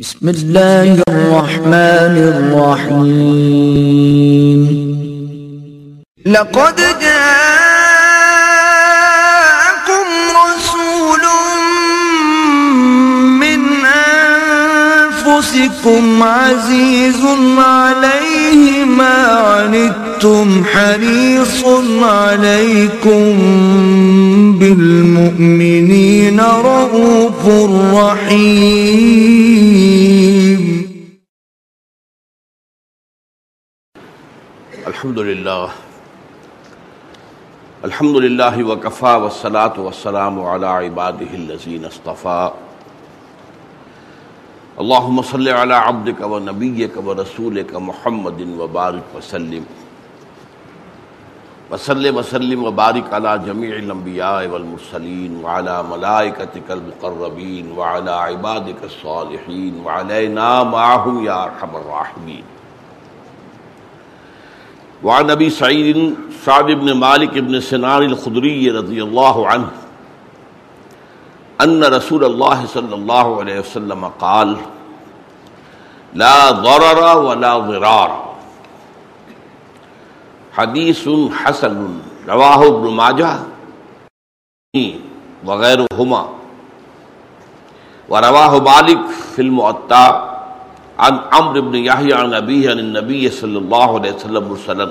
بسم الله الرحمن الرحيم. لقد جاءكم رسول من أنفسكم عزيز عليه ما عنتم حريص عليكم بالمؤمنين رؤوف رحيم. الحمد لله. الحمد لله وكفى والصلاة والسلام على عباده الذين اصطفى. اللهم صل على عبدك ونبيك ورسولك محمد وبارك وسلم. وسلم وسلم وبارك على جميع الأنبياء والمرسلين وعلى ملائكتك المقربين وعلى عبادك الصالحين وعلينا معهم يا أرحم الراحمين وعن ابی سعید سعد بن مالک بن سنان الخدری رضی اللہ عنہ ان رسول اللہ صلی اللہ علیہ وسلم قال، لا ضرر ولا ضرار. حدیث حسن، رواہ ابن ماجہ، وغیرہما۔ ورواہ مالک فی المعطا عن عمرو بن يحيى عن ابيه عن النبي صلى الله عليه وسلم مرسلا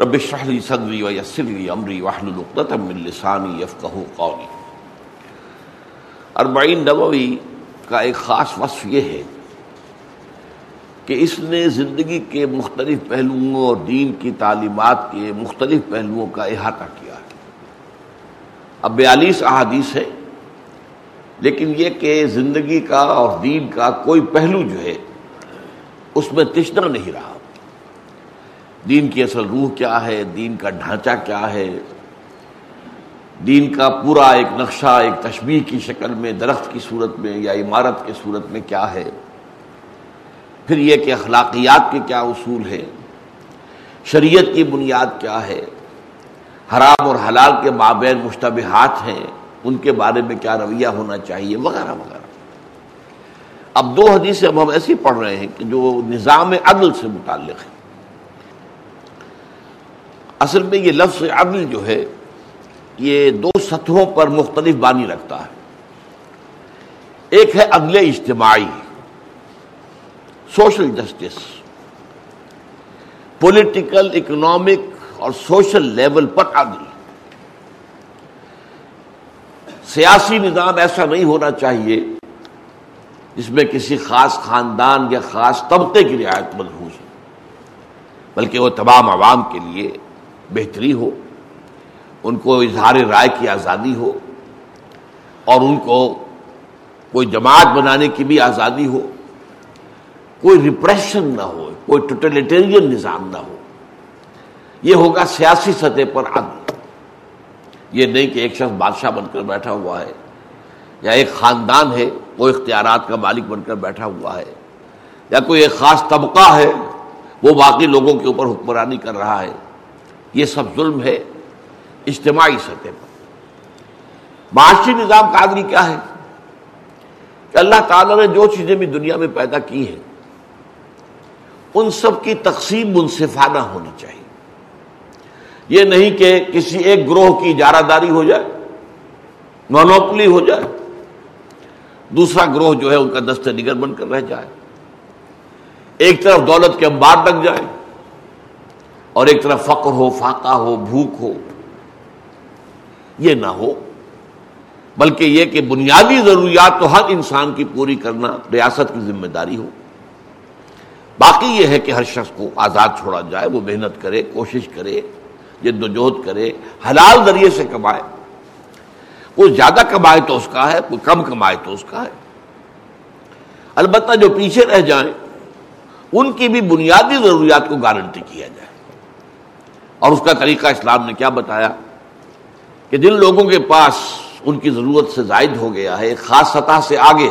رب اشرح لي صدري ويسر لي امري واحلل عقدة من لساني يفقهوا قولي اربعین نبوی کا ایک خاص وصف یہ ہے کہ اس نے زندگی کے مختلف پہلوؤں اور دین کی تعلیمات کے مختلف پہلوؤں کا احاطہ کیا ہے۔ اب بیالیس احادیث ہے لیکن یہ کہ زندگی کا اور دین کا کوئی پہلو جو ہے، اس میں تشنا نہیں رہا۔ دین کی اصل روح کیا ہے، دین کا ڈھانچہ کیا ہے۔ دین کا پورا ایک نقشہ، ایک تشبیح کی شکل میں، درخت کی صورت میں یا عمارت کی صورت میں کیا ہے۔ پھر یہ کہ اخلاقیات کے کیا اصول ہیں؟ شریعت کی بنیاد کیا ہے؟ حرام اور حلال کے مابین مشتبہات ہیں، ان کے بارے میں کیا رویہ ہونا چاہیے؟ وغیرہ وغیرہ۔ اب دو حدیثیں اب ہم ایسی پڑھ رہے ہیں کہ جو نظام عدل سے متعلق ہے اصل میں یہ لفظ عدل جو ہے، یہ دو سطحوں پر مختلف بانی رکھتا ہے۔ ایک ہے عدل اجتماعی سوشل جسٹس پولیٹیکل اکنامک اور سوشل لیول پر عدل سیاسی نظام ایسا نہیں ہونا چاہیے جس میں کسی خاص خاندان یا خاص طبقے کی رعایت ملحوظ ہو بلکہ وہ تمام عوام کے لیے بہتری ہو، ان کو اظہار رائے کی آزادی ہو اور ان کو کوئی جماعت بنانے کی بھی آزادی ہو۔ کوئی ریپریشن نہ ہو کوئی ٹوٹلیٹیرین نظام نہ ہو۔ یہ ہوگا سیاسی سطح پر عدل۔ یہ نہیں کہ ایک شخص بادشاہ بن کر بیٹھا ہوا ہے، یا ایک خاندان ہے وہ اختیارات کا مالک بن کر بیٹھا ہوا ہے، یا کوئی ایک خاص طبقہ ہے، وہ باقی لوگوں کے اوپر حکمرانی کر رہا ہے۔ یہ سب ظلم ہے اجتماعی سطح پر۔ معاشی نظام کا آدمی کیا ہے؟ کہ اللہ تعالیٰ نے جو چیزیں بھی دنیا میں پیدا کی ہیں ان سب کی تقسیم منصفانہ ہونی چاہیے۔ یہ نہیں کہ کسی ایک گروہ کی اجارہ داری ہو جائے مونوپلی ہو جائے، دوسرا گروہ جو ہے ان کا دست نگر بن کر رہ جائے۔ ایک طرف دولت کے انبار لگ جائے اور ایک طرف فقر ہو، فاقہ ہو، بھوک ہو۔ یہ نہ ہو، بلکہ یہ کہ بنیادی ضروریات تو ہر انسان کی پوری کرنا، ریاست کی ذمہ داری ہو۔ باقی یہ ہے کہ ہر شخص کو آزاد چھوڑا جائے، وہ محنت کرے، کوشش کرے، جد و کرے، حلال ذریعے سے کمائے۔ کوئی زیادہ کمائے تو اس کا ہے کوئی کم کمائے تو اس کا ہے۔ البتہ جو پیچھے رہ جائیں، ان کی بھی بنیادی ضروریات کو گارنٹی کیا جائے۔ اور اس کا طریقہ اسلام نے کیا بتایا؟ کہ جن لوگوں کے پاس ان کی ضرورت سے زائد ہو گیا ہے، ایک خاص سطح سے آگے،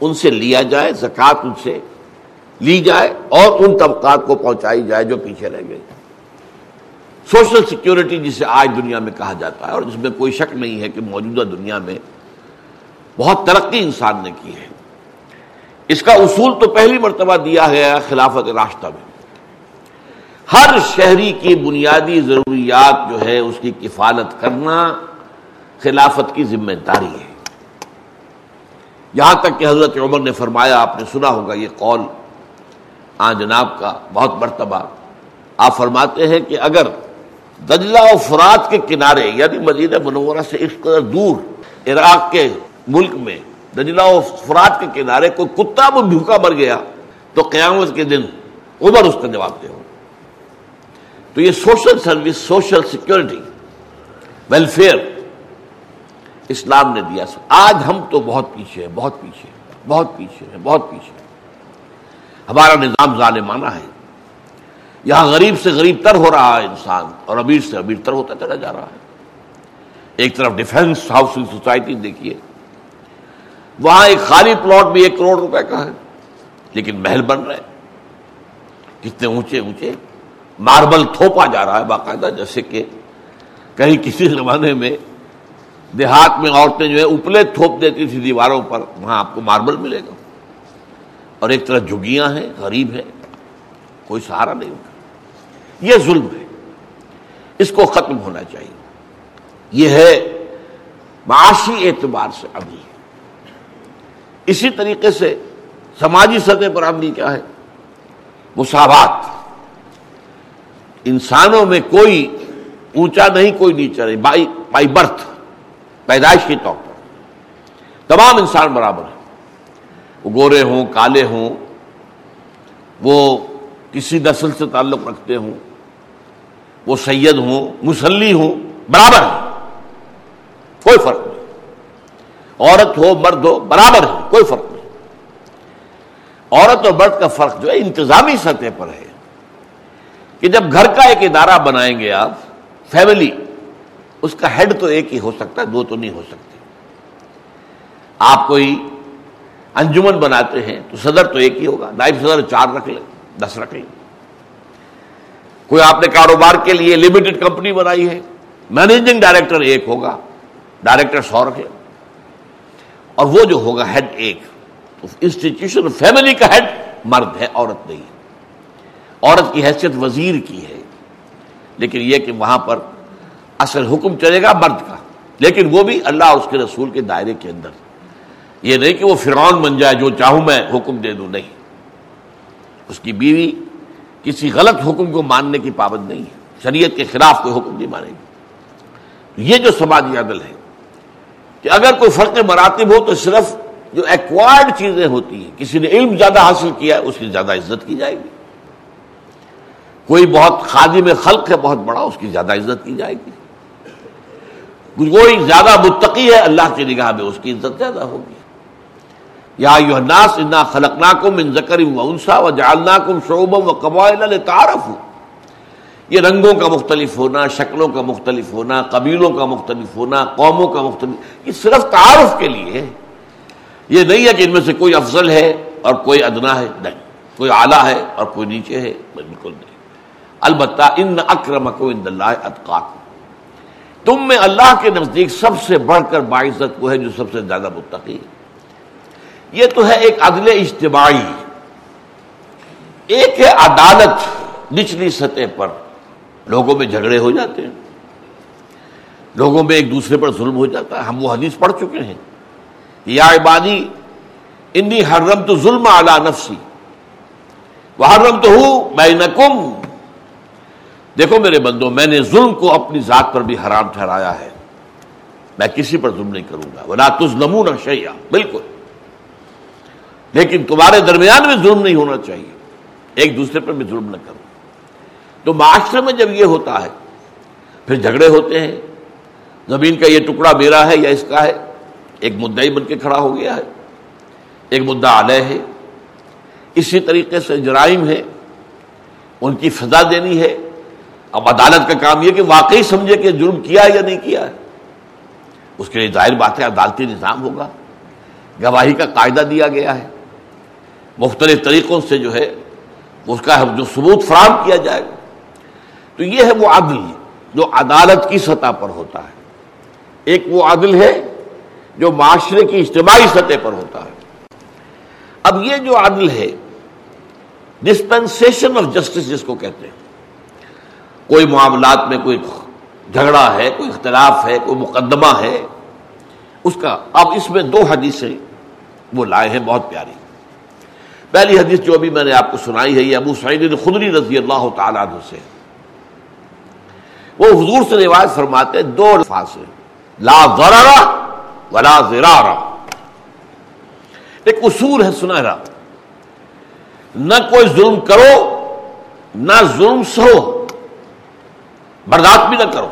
ان سے لیا جائے، زکوٰۃ ان سے لی جائے اور ان طبقات کو پہنچائی جائے جو پیچھے رہ گئے۔ سوشل سیکیورٹی جسے آج دنیا میں کہا جاتا ہے اور جس میں کوئی شک نہیں ہے کہ موجودہ دنیا میں بہت ترقی انسان نے کی ہے۔ اس کا اصول تو پہلی مرتبہ دیا گیا خلافت راستہ میں۔ ہر شہری کی بنیادی ضروریات جو ہے اس کی کفالت کرنا خلافت کی ذمہ داری ہے۔ یہاں تک کہ حضرت عمر نے فرمایا، آپ نے سنا ہوگا یہ قول آ جناب کا بہت مرتبہ آپ فرماتے ہیں کہ اگر دجلہ و فرات کے کنارے یعنی مدینہ منورہ سے اس قدر دور عراق کے ملک میں دجلہ و فرات کے کنارے کوئی کتا وہ بھوکا مر گیا تو قیامت کے دن عمر اس کا جواب دے تو یہ social service, social security welfare اسلام نے دیا۔ آج ہم تو بہت پیچھے ہیں، بہت پیچھے بہت پیچھے ہیں، بہت پیچھے ہمارا نظام ظالمانہ ہے۔ یہاں غریب سے غریب تر ہو رہا ہے انسان اور امیر سے امیر تر ہوتا چلا جا رہا ہے۔ ایک طرف ڈیفینس ہاؤسنگ سوسائٹی دیکھیے، وہاں ایک خالی پلاٹ بھی ایک کروڑ روپے کا ہے، لیکن محل بن رہے کتنے اونچے اونچے ماربل تھوپا جا رہا ہے باقاعدہ، جیسے کہ کہیں کسی زمانے میں دیہات میں عورتیں جو ہے اپلے تھوپ دیتی تھی دیواروں پر، وہاں آپ کو ماربل ملے گا۔ اور ایک طرح جھگیاں ہیں، غریب ہے کوئی سہارا نہیں ہوگا یہ ظلم ہے۔ اس کو ختم ہونا چاہیے۔ یہ ہے معاشی اعتبار سے ابھی اسی طریقے سے سماجی سطح پر عملی کیا ہے؟ مساوات۔ انسانوں میں کوئی اونچا نہیں، کوئی نیچا نہیں۔ بائی بائی برتھ، پیدائش کے طور پر۔ تمام انسان برابر ہیں۔ وہ گورے ہوں، کالے ہوں، وہ کسی نسل سے تعلق رکھتے ہوں، وہ سید ہوں، مسلی ہوں، برابر ہیں۔ کوئی فرق نہیں۔ عورت ہو، مرد ہو، برابر ہے کوئی فرق نہیں۔ عورت اور مرد کا فرق جو ہے، انتظامی سطح پر ہے۔ کہ جب گھر کا ایک ادارہ بنائیں گے آپ، فیملی، اس کا ہیڈ تو ایک ہی ہو سکتا ہے، دو تو نہیں ہو سکتے۔ آپ کوئی انجمن بناتے ہیں تو صدر تو ایک ہی ہوگا، نائب صدر چار رکھ لیں، دس رکھ لیں۔ کوئی آپ نے کاروبار کے لیے لمیٹڈ کمپنی بنائی ہے مینیجنگ ڈائریکٹر ایک ہوگا ڈائریکٹر سو رکھ اور وہ جو ہوگا ہیڈ ایک انسٹیٹیوشن فیملی کا ہیڈ مرد ہے، عورت نہیں۔ عورت کی حیثیت وزیر کی ہے، لیکن یہ کہ وہاں پر اصل حکم چلے گا مرد کا۔ لیکن وہ بھی اللہ اور اس کے رسول کے دائرے کے اندر۔ یہ نہیں کہ وہ فرعون بن جائے جو چاہوں میں حکم دے دوں، نہیں۔ اس کی بیوی کسی غلط حکم کو ماننے کی پابند نہیں ہے۔ شریعت کے خلاف کوئی حکم نہیں مانے گی۔ یہ جو سماجی عدل ہے کہ اگر کوئی فرق مراتب ہو تو صرف جو ایکوائرڈ چیزیں ہوتی ہیں، کسی نے علم زیادہ حاصل کیا ہے، اس کی زیادہ عزت کی جائے گی۔ کوئی بہت خادم میں خلق ہے، بہت بڑا، اس کی زیادہ عزت کی جائے گی۔ کوئی زیادہ متقی ہے، اللہ کی نگاہ میں اس کی عزت زیادہ ہوگی۔ یا الناس انا خلقناکم من ذکر و انسا و جعلناکم شعوبا و قبائل لتعارف یہ رنگوں کا مختلف ہونا، شکلوں کا مختلف ہونا، قبیلوں کا مختلف ہونا، قوموں کا مختلف، یہ صرف تعارف کے لیے ہے۔ یہ نہیں ہے کہ ان میں سے کوئی افضل ہے اور کوئی ادنا ہے، نہیں۔ کوئی اعلیٰ ہے اور کوئی نیچے ہے، بالکل نہیں۔ البتہ ان اکرمک ان اللہ اتقاک تم میں اللہ کے نزدیک سب سے بڑھ کر باعزت وہ ہے جو سب سے زیادہ متقی ہے۔ یہ تو ہے ایک عدل اجتماعی۔ ایک ہے عدالت نچلی سطح پر۔ لوگوں میں جھگڑے ہو جاتے ہیں۔ لوگوں میں ایک دوسرے پر ظلم ہو جاتا ہے۔ ہم وہ حدیث پڑھ چکے ہیں۔ یا عبادی، انی حرم تو ظلم اعلی نفسی۔ وہ حرم تو ہوں میں دیکھو میرے بندو، میں نے ظلم کو اپنی ذات پر بھی حرام ٹھہرایا ہے۔ میں کسی پر ظلم نہیں کروں گا۔ وہ نہ تج نمون بالکل۔ لیکن تمہارے درمیان میں ظلم نہیں ہونا چاہیے۔ ایک دوسرے پر بھی ظلم نہ کرو۔ تو معاشرے میں جب یہ ہوتا ہے، پھر جھگڑے ہوتے ہیں۔ زمین کا یہ ٹکڑا میرا ہے یا اس کا ہے؟ ایک مدعی بن کے کھڑا ہو گیا ہے۔ ایک مدعا علیہ ہے۔ اسی طریقے سے جرائم ہے ان کی فضا دینی ہے۔ اب عدالت کا کام یہ کہ واقعی سمجھے کہ جرم کیا ہے یا نہیں کیا ہے۔ اس کے لیے ظاہر بات ہے، عدالتی نظام ہوگا۔ گواہی کا قاعدہ دیا گیا ہے۔ مختلف طریقوں سے جو ہے اس کا جو ثبوت فراہم کیا جائے گا۔ تو یہ ہے وہ عدل، جو عدالت کی سطح پر ہوتا ہے۔ ایک وہ عدل ہے، جو معاشرے کی اجتماعی سطح پر ہوتا ہے۔ اب یہ جو عدل ہے ڈسپینسیشن آف جسٹس جس کو کہتے ہیں۔ کوئی معاملات میں کوئی جھگڑا ہے، کوئی اختلاف ہے، کوئی مقدمہ ہے، اس کا، اب اس میں دو حدیثیں وہ لائے ہیں بہت پیاری۔ پہلی حدیث جو ابھی میں نے آپ کو سنائی ہے، یہ ابو سعید خدری رضی اللہ تعالیٰ عنہ سے وہ حضور سے روایت فرماتے دو الفاظ ہیں۔ لا ضرر ولا زرارا ایک اصول ہے سنہرا نہ کوئی ظلم کرو، نہ ظلم سہو برداشت بھی نہ کرو۔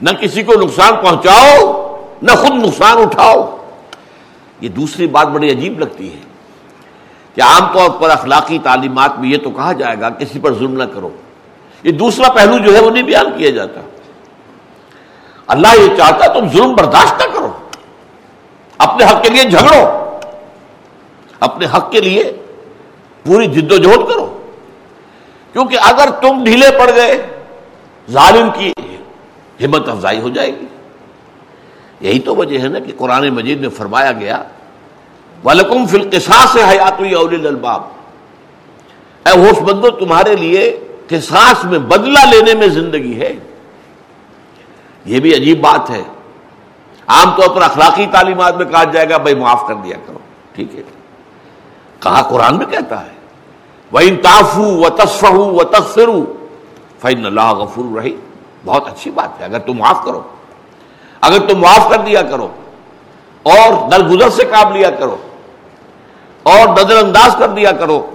نہ کسی کو نقصان پہنچاؤ، نہ خود نقصان اٹھاؤ۔ یہ دوسری بات بڑی عجیب لگتی ہے۔ کہ عام طور پر اخلاقی تعلیمات میں یہ تو کہا جائے گا، کسی پر ظلم نہ کرو۔ یہ دوسرا پہلو جو ہے وہ نہیں بیان کیا جاتا۔ اللہ یہ چاہتا تم ظلم برداشت نہ کرو۔ اپنے حق کے لیے جھگڑو۔ اپنے حق کے لیے پوری جد و جہد کرو۔ کیونکہ اگر تم ڈھیلے پڑ گئے، ظالم کی ہمت افزائی ہو جائے گی۔ یہی تو وجہ ہے نا کہ قرآن مجید میں فرمایا گیا ولکم فلقسا سے حیات الباب۔ اے ہوش بندو تمہارے لیے قصاص میں بدلہ لینے میں زندگی ہے۔ یہ بھی عجیب بات ہے۔ عام طور پر اخلاقی تعلیمات میں کہا جائے گا، بھائی معاف کر دیا کرو۔ ٹھیک ہے۔ کہا قرآن میں کہتا ہے وہ انتافو و تصف و تفرو فین اللہ غفور رہی بہت اچھی بات ہے۔ اگر تم معاف کرو، اگر تم معاف کر دیا کرو اور درگزر سے کام لیا کرو اور نظر انداز کر دیا کرو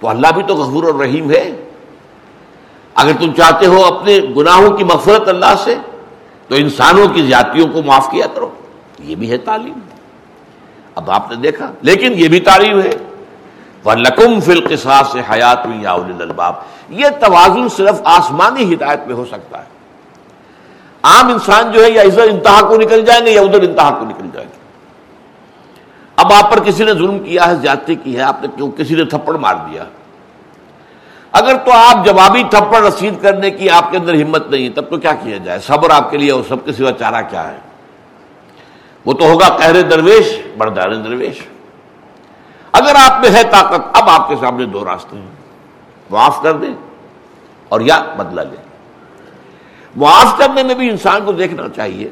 تو اللہ بھی تو غفور اور رحیم ہے۔ اگر تم چاہتے ہو اپنے گناہوں کی مفرت اللہ سے، تو انسانوں کی زیادتیوں کو معاف کیا کرو۔ یہ بھی ہے تعلیم۔ اب آپ نے دیکھا، لیکن یہ بھی تعلیم ہے۔ وہ لکم فلقسا سے حیات الباب یہ توازن صرف آسمانی ہدایت میں ہو سکتا ہے۔ عام انسان جو ہے، یا ادھر انتہا کو نکل جائیں گے یا ادھر انتہا کو نکل جائیں گے۔ اب آپ پر کسی نے ظلم کیا ہے، زیادتی کی ہے، آپ نے کیوں کسی نے تھپڑ مار دیا؟ اگر تو آپ جوابی تھپڑ رسید کرنے کی آپ کے اندر ہمت نہیں، تب تو کیا کیا جائے؟ صبر آپ کے لیے اور سب کے سوا چارہ کیا ہے؟ وہ تو ہوگا قہر درویش، بردار درویش۔ اگر آپ میں ہے طاقت، اب آپ کے سامنے دو راستے ہیں۔ معاف کر دیں اور یا بدلہ لیں۔ معاف کرنے میں بھی انسان کو دیکھنا چاہیے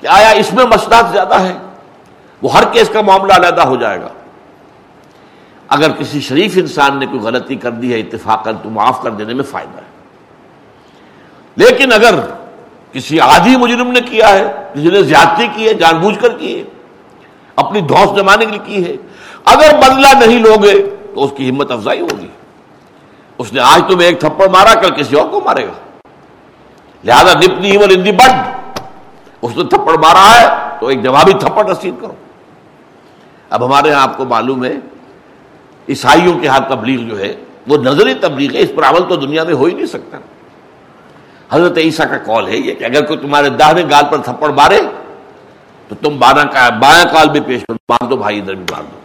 کہ آیا اس میں مسئلہ زیادہ ہے۔ وہ ہر کیس کا معاملہ علیحدہ ہو جائے گا۔ اگر کسی شریف انسان نے کوئی غلطی کر دی ہے اتفاق تو معاف کر دینے میں فائدہ ہے۔ لیکن اگر کسی عادی مجرم نے کیا ہے، کسی نے زیادتی کی ہے، جان بوجھ کر کی ہے، اپنی دھوس جمانے کے لیے کی ہے، اگر بدلہ نہیں لوگے تو اس کی ہمت افزائی ہوگی۔ اس نے آج تمہیں ایک تھپڑ مارا، کل کسی اور کو مارے گا۔ لہذا نپنی ہندی بڈ اس نے تھپڑ مارا ہے، تو ایک جوابی تھپڑ رسید کرو۔ اب ہمارے یہاں آپ کو معلوم ہے، عیسائیوں کے ہاتھ تبلیغ جو ہے، وہ نظری تبلیغ ہے، اس پر عمل تو دنیا میں ہو ہی نہیں سکتا۔ حضرت عیسیٰ کا کال ہے یہ کہ اگر کوئی تمہارے داہنے گال پر تھپڑ مارے، تو تم بارہ کا بایاں کال بھی پیش کرو مار دو بھائی ادھر بھی مار دو۔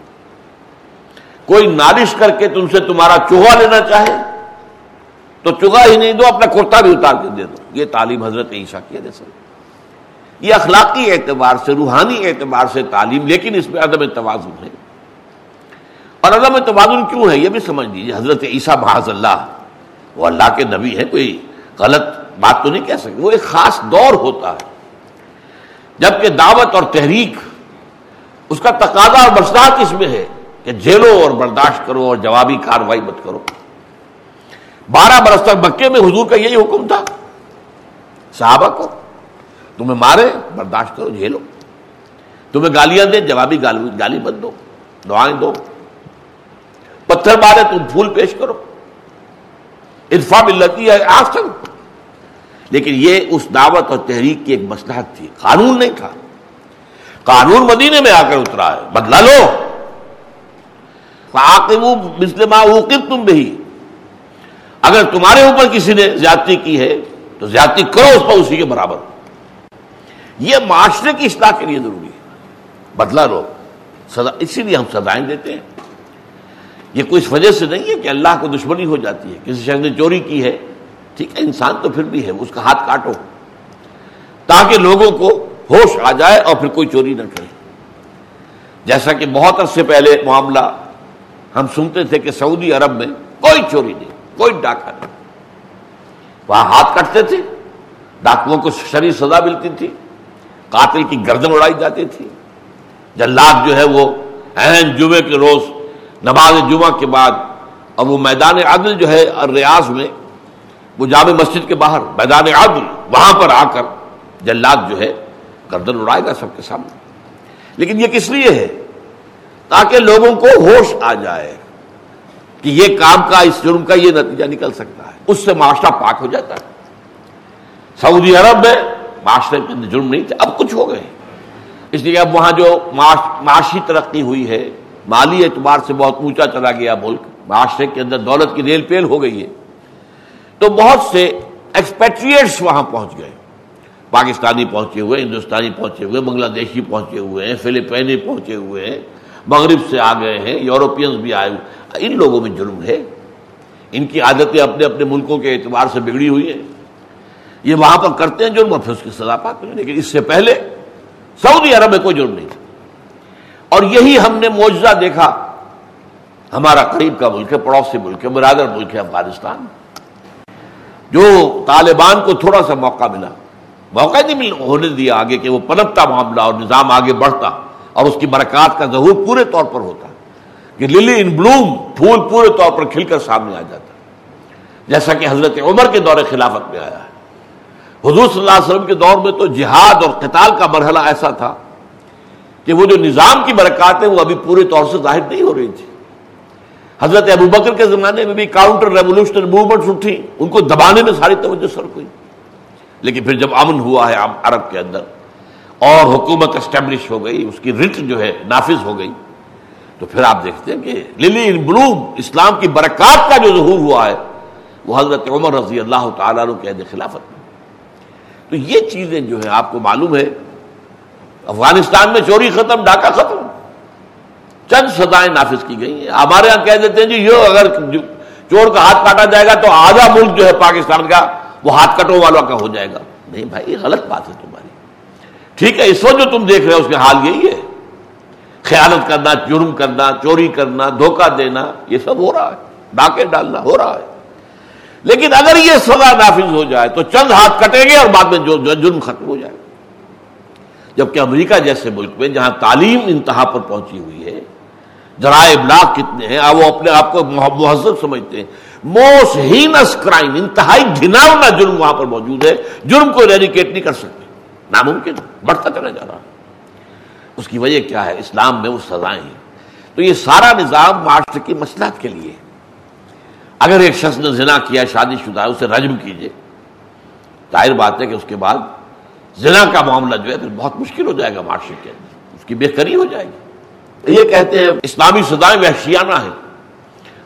کوئی نالش کر کے تم سے تمہارا چوہا لینا چاہے، تو چگا ہی نہیں دو، اپنا کرتا بھی اتار کے دے دو۔ یہ تعلیم حضرت عیشا کی جیسے یہ اخلاقی اعتبار سے، روحانی اعتبار سے تعلیم، لیکن اس میں عدم توازن ہے۔ اور عدم توازن کیوں ہے؟ یہ بھی سمجھ لیجیے حضرت عیسیٰ بحض اللہ، وہ اللہ کے نبی ہے کوئی غلط بات تو نہیں کہہ سکتے، وہ ایک خاص دور ہوتا ہے۔ جبکہ دعوت اور تحریک، اس کا تقاضا اور برسات اس میں ہے کہ جیلو اور برداشت کرو اور جوابی کاروائی مت کرو۔ بارہ برس تک مکے میں حضور کا یہی حکم تھا۔ صحابہ کو تمہیں مارے، برداشت کرو، جھیلو۔ تمہیں گالیاں دے، جوابی گالی مت دو، دعائیں دو۔ پتھر مارے، تم پھول پیش کرو۔ ارفا ملتی ہے آج تک لیکن یہ اس دعوت اور تحریک کی ایک مسلحت تھی۔ قانون نہیں تھا۔ قانون مدینے میں آ کر اترا ہے۔ بدلا لو۔ مسلم تم بھی اگر تمہارے اوپر کسی نے زیادتی کی ہے، تو زیادتی کرو اس پر، اسی کے برابر۔ یہ معاشرے کی اصلاح کے لیے ضروری ہے۔ بدلا لو۔ سزا اسی لیے ہم سزائیں دیتے ہیں۔ یہ کوئی اس وجہ سے نہیں ہے کہ اللہ کو دشمنی ہو جاتی ہے، کسی شخص نے چوری کی ہے۔ ٹھیک ہے، انسان تو پھر بھی ہے، اس کا ہاتھ کاٹو۔ تاکہ لوگوں کو ہوش آ جائے اور پھر کوئی چوری نہ کرے۔ جیسا کہ بہت عرصے پہلے معاملہ ہم سنتے تھے کہ سعودی عرب میں کوئی چوری نہیں، کوئی ڈاکہ نہیں۔ وہاں ہاتھ کٹتے تھے، ڈاکوؤں کو شری سزا ملتی تھی۔ قاتل کی گردن اڑائی جاتی تھی۔ جلاد جو ہے وہ اہم جمعے کے روز، نماز جمعہ کے بعد اور وہ میدان عدل جو ہے ریاض میں، وہ جامع مسجد کے باہر، میدان عدل، وہاں پر آ کر جلاد جو ہے گردن اڑائے گا سب کے سامنے۔ لیکن یہ کس لیے ہے؟ تاکہ لوگوں کو ہوش آ جائے کہ یہ کام کا، اس جرم کا یہ نتیجہ نکل سکتا ہے۔ اس سے معاشرہ پاک ہو جاتا ہے۔ سعودی عرب میں معاشرے میں جرم نہیں تھے، اب کچھ ہو گئے۔ اس لیے اب وہاں جو معاشی ترقی ہوئی ہے، مالی اعتبار سے بہت اونچا چلا گیا ملک، معاشرے کے اندر دولت کی ریل پیل ہو گئی ہے۔ تو بہت سے ایکسپیٹریٹس وہاں پہنچ گئے۔ پاکستانی پہنچے ہوئے، ہندوستانی پہنچے ہوئے بنگلہ دیشی پہنچے ہوئے ہیں فلپینی پہنچے ہوئے ہیں مغرب سے آ گئے ہیں، یورپینز بھی آئے ہوئے۔ ان لوگوں میں جرم ہے۔ ان کی عادتیں اپنے اپنے ملکوں کے اعتبار سے بگڑی ہوئی ہیں۔ یہ وہاں پر کرتے ہیں جرم اور پھر اس کی سزا پاتے ہیں لیکن اس سے پہلے سعودی عرب میں کوئی جرم نہیں تھا۔ اور یہی ہم نے معجزہ دیکھا، ہمارا قریب کا ملک ہے، پڑوسی ملک ہے، برادر ملک ہے افغانستان، جو طالبان کو تھوڑا سا موقع ملا۔ موقع نہیں ہونے دیا آگے کہ وہ پنپتا معاملہ اور نظام آگے بڑھتا اور اس کی برکات کا ظہور پورے طور پر ہوتا، کہ للی ان بلوم پھول پورے طور پر کھل کر سامنے آ جاتا۔ جیسا کہ حضرت عمر کے دور خلافت میں آیا ہے۔ حضور صلی اللہ علیہ وسلم کے دور میں تو جہاد اور قتال کا مرحلہ ایسا تھا کہ وہ جو نظام کی برکات ہے وہ ابھی پورے طور سے ظاہر نہیں ہو رہی تھی۔ حضرت ابو بکر کے زمانے میں بھی کاؤنٹر ریولیوشنری موومنٹس اٹھی، ان کو دبانے میں ساری توجہ سر ہوئی لیکن پھر جب امن ہوا ہے عرب کے اندر، اور حکومت اسٹیبلش ہو گئی، اس کی رٹ جو ہے نافذ ہو گئی، تو پھر آپ دیکھتے ہیں کہ للی ان بلوم اسلام کی برکات کا جو ظہور ہوا ہے، وہ حضرت عمر رضی اللہ تعالیٰ کے خلافت میں۔ تو یہ چیزیں جو ہے آپ کو معلوم ہے، افغانستان میں چوری ختم، ڈاکہ ختم، چند سزائیں نافذ کی گئی ہیں۔ ہمارے یہاں کہہ دیتے ہیں جی یہ اگر چور کا ہاتھ کاٹا جائے گا تو آدھا ملک جو ہے پاکستان کا، وہ ہاتھ کٹو والوں کا ہو جائے گا۔ نہیں بھائی، یہ غلط بات ہے تمہاری۔ ٹھیک ہے، اس وقت جو تم دیکھ رہے ہو، اس کے حال یہی ہے۔ خیالت کرنا، جرم کرنا، چوری کرنا، دھوکہ دینا، یہ سب ہو رہا ہے۔ ڈاکے ڈالنا ہو رہا ہے۔ لیکن اگر یہ سزا نافذ ہو جائے تو چند ہاتھ کٹیں گے اور بعد میں جو جرم ختم ہو جائے۔ جبکہ امریکہ جیسے ملک میں جہاں تعلیم انتہا پر پہنچی ہوئی ہے ذرائع ابلاغ کتنے ہیں، وہ اپنے آپ کو مہذب سمجھتے ہیں۔ موسٹ ہینس کرائم انتہائی گھناؤنا جرم وہاں پر موجود ہے۔ جرم کو ریڈیکیٹ نہیں کر سکتے۔ ناممکن، بڑھتا چلا جا رہا۔ اس کی وجہ کیا ہے؟ اسلام میں وہ سزائیں ہیں۔ تو یہ سارا نظام معاشرے کی مسلحت کے لیے اگر ایک شخص نے زنا کیا، شادی شدہ اسے رجم کیجیے ظاہر بات ہے کہ اس کے بعد زنا کا معاملہ جو ہے پھر بہت مشکل ہو جائے گا معاشرے کے اندر۔ اس کی بہتری ہو جائے گی۔ یہ کہتے ہیں اسلامی سزائیں وحشیانہ ہیں۔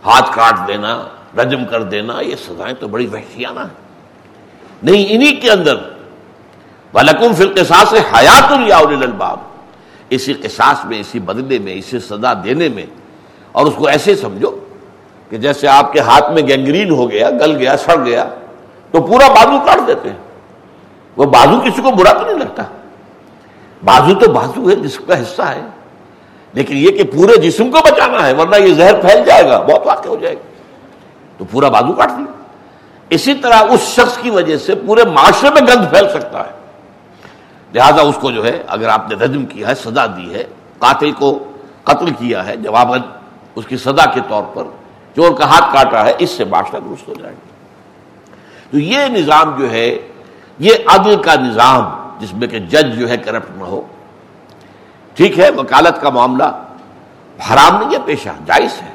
ہاتھ کاٹ دینا، رجم کر دینا، یہ سزائیں تو بڑی وحشیانہ ہیں۔ نہیں، انہی کے اندر بالکم فرقساس حیات الباب اسی قصاص میں، اسی بدلے میں اسی سزا دینے میں، اور اس کو ایسے سمجھو کہ جیسے آپ کے ہاتھ میں گینگرین ہو گیا، گل گیا، سڑ گیا، تو پورا بازو کاٹ دیتے ہیں۔ وہ بازو کسی کو برا تو نہیں لگتا۔ بازو تو بازو ہے، جس کا حصہ ہے۔ لیکن یہ کہ پورے جسم کو بچانا ہے، ورنہ یہ زہر پھیل جائے گا، بہت واقع ہو جائے گا۔ تو پورا بازو کاٹ دیا۔ اسی طرح اس شخص کی وجہ سے پورے معاشرے میں گند پھیل سکتا ہے۔ لہذا اس کو جو ہے، اگر آپ نے رجم کیا ہے، سزا دی ہے، قاتل کو قتل کیا ہے جواب اس کی سزا کے طور پر چور کا ہاتھ کاٹا ہے، اس سے معاشرہ درست ہو جائے گا۔ تو یہ نظام جو ہے، یہ عدل کا نظام، جس میں کہ جج جو ہے کرپٹ نہ ہو۔ ٹھیک ہے، وکالت کا معاملہ حرام نہیں ہے، پیشہ جائز ہے۔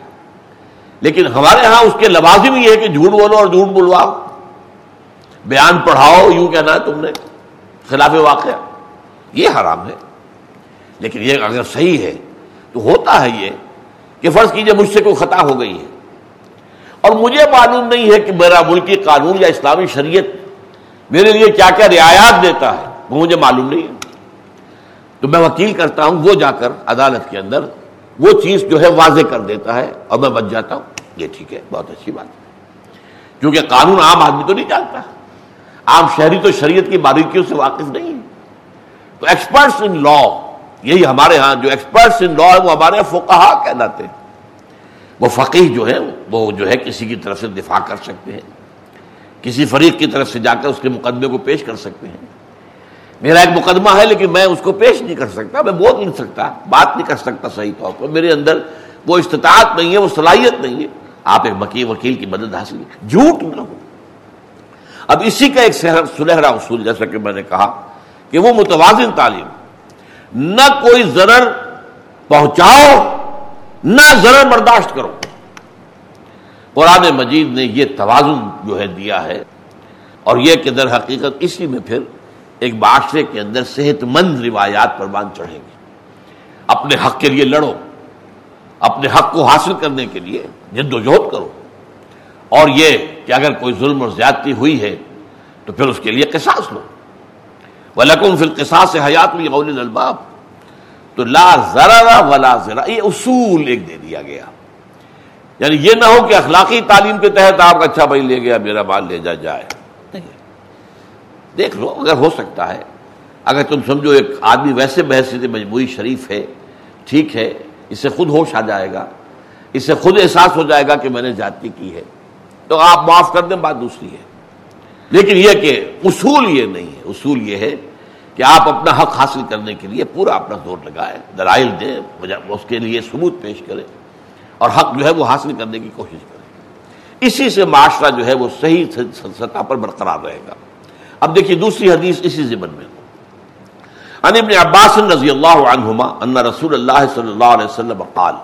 لیکن ہمارے ہاں اس کے لوازم یہ ہے کہ جھوٹ بولو اور جھوٹ بلواؤ۔ بیان پڑھاؤ، یوں کہنا ہے تم نے۔ خلاف واقعہ۔ یہ حرام ہے۔ لیکن یہ اگر صحیح ہے، تو ہوتا ہے یہ کہ فرض کیجیے مجھ سے کوئی خطا ہو گئی ہے۔ اور مجھے معلوم نہیں ہے کہ میرا ملکی قانون یا اسلامی شریعت میرے لیے کیا کیا رعایات دیتا ہے، وہ مجھے معلوم نہیں ہے۔ تو میں وکیل کرتا ہوں، وہ جا کر عدالت کے اندر وہ چیز جو ہے واضح کر دیتا ہے اور میں بچ جاتا ہوں۔ یہ ٹھیک ہے، بہت اچھی بات ہے۔ کیونکہ قانون عام آدمی تو نہیں جانتا۔ عام شہری تو شریعت کی باریکیوں سے واقف نہیں ہے۔ تو ایکسپرٹس ان لا یہی ہمارے ہاں جو ایکسپرٹس ان لا ہے وہ ہمارے ہاں فقہا کہلاتے ہیں۔ وہ فقیر جو ہے، وہ جو ہے کسی کی طرف سے دفاع کر سکتے ہیں، کسی فریق کی طرف سے جا کر اس کے مقدمے کو پیش کر سکتے ہیں۔ میرا ایک مقدمہ ہے، لیکن میں اس کو پیش نہیں کر سکتا، میں بول نہیں سکتا، بات نہیں کر سکتا صحیح طور پر۔ میرے اندر وہ استطاعت نہیں ہے، وہ صلاحیت نہیں ہے۔ آپ ایک مکی وکیل کی مدد حاصل جھوٹ نہ ہو۔ اب اسی کا ایک سنہرا اصول، جیسا کہ میں نے کہا کہ وہ متوازن تعلیم، نہ کوئی ضرر پہنچاؤ نہ ضرر برداشت کرو۔ قرآن مجید نے یہ توازن جو ہے دیا ہے، اور یہ کہ در حقیقت اسی میں پھر ایک معاشرے کے اندر صحت مند روایات پر باندھ چڑھیں گے۔ اپنے حق کے لیے لڑو، اپنے حق کو حاصل کرنے کے لیے جد و جہد کرو۔ اور یہ کہ اگر کوئی ظلم اور زیادتی ہوئی ہے تو پھر اس کے لیے قصاص لو۔ وہ لکم فل قصاص حیات میں تو لا ذرا ولا ذرا یہ اصول ایک دے دیا گیا۔ یعنی یہ نہ ہو کہ اخلاقی تعلیم کے تحت آپ اچھا بھائی لے گیا، میرا مال لے جا، جائے۔ دیکھ لو، اگر ہو سکتا ہے، اگر تم سمجھو ایک آدمی ویسے بحث مجموعی شریف ہے، ٹھیک ہے اس سے خود ہوش آ جائے گا اس سے خود احساس ہو جائے گا کہ میں نے جاتی کی ہے۔ تو آپ معاف کر دیں، بات دوسری ہے۔ لیکن یہ کہ اصول یہ نہیں ہے، اصول یہ ہے کہ آپ اپنا حق حاصل کرنے کے لیے پورا اپنا زور لگائیں، دلائل دیں اس کے لیے ثبوت پیش کریں اور حق جو ہے وہ حاصل کرنے کی کوشش کریں۔ اسی سے معاشرہ جو ہے وہ صحیح سطح پر برقرار رہے گا۔ اب دیکھیے دوسری حدیث اسی زمن میں۔ ان ابن عباس رضی اللہ عنہما ان رسول اللہ صلی اللہ علیہ وسلم قال،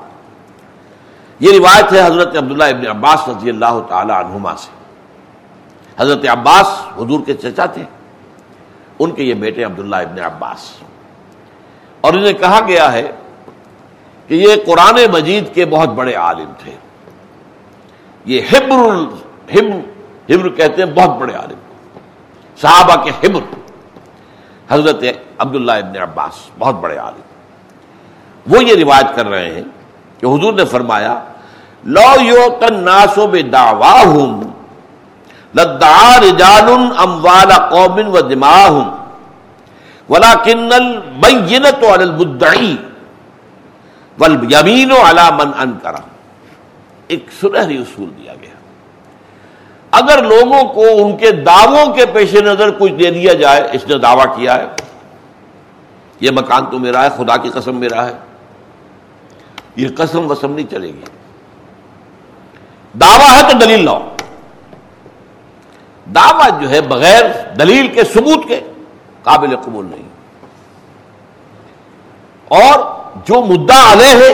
یہ روایت ہے حضرت عبداللہ ابن عباس رضی اللہ تعالی عنہما سے۔ حضرت عباس حضور کے چچا تھے۔ ان کے یہ بیٹے عبداللہ ابن عباس۔ اور انہیں کہا گیا ہے کہ یہ قرآن مجید کے بہت بڑے عالم تھے۔ یہ ہبر ہبر کہتے ہیں بہت بڑے عالم۔ صحابہ کے ہبر حضرت عبداللہ ابن عباس بہت بڑے عالم۔ وہ یہ روایت کر رہے ہیں کہ حضور نے فرمایا لو یو تن ناسو بے داوا ہوں لدار اموال قومن و دما ہوں ولا کنل بینت المدعی ول یمین و من ان کرا ایک سنہری اصول دیا گیا. اگر لوگوں کو ان کے دعووں کے پیش نظر کچھ دے دیا جائے، اس نے دعویٰ کیا ہے، یہ مکان تو میرا ہے، خدا کی قسم میرا ہے، یہ قسم وسم نہیں چلے گی۔ دعویٰ ہے تو دلیل لاؤ۔ دعویٰ جو ہے بغیر دلیل کے، ثبوت کے قابل قبول نہیں۔ اور جو مدعا علیہ ہے،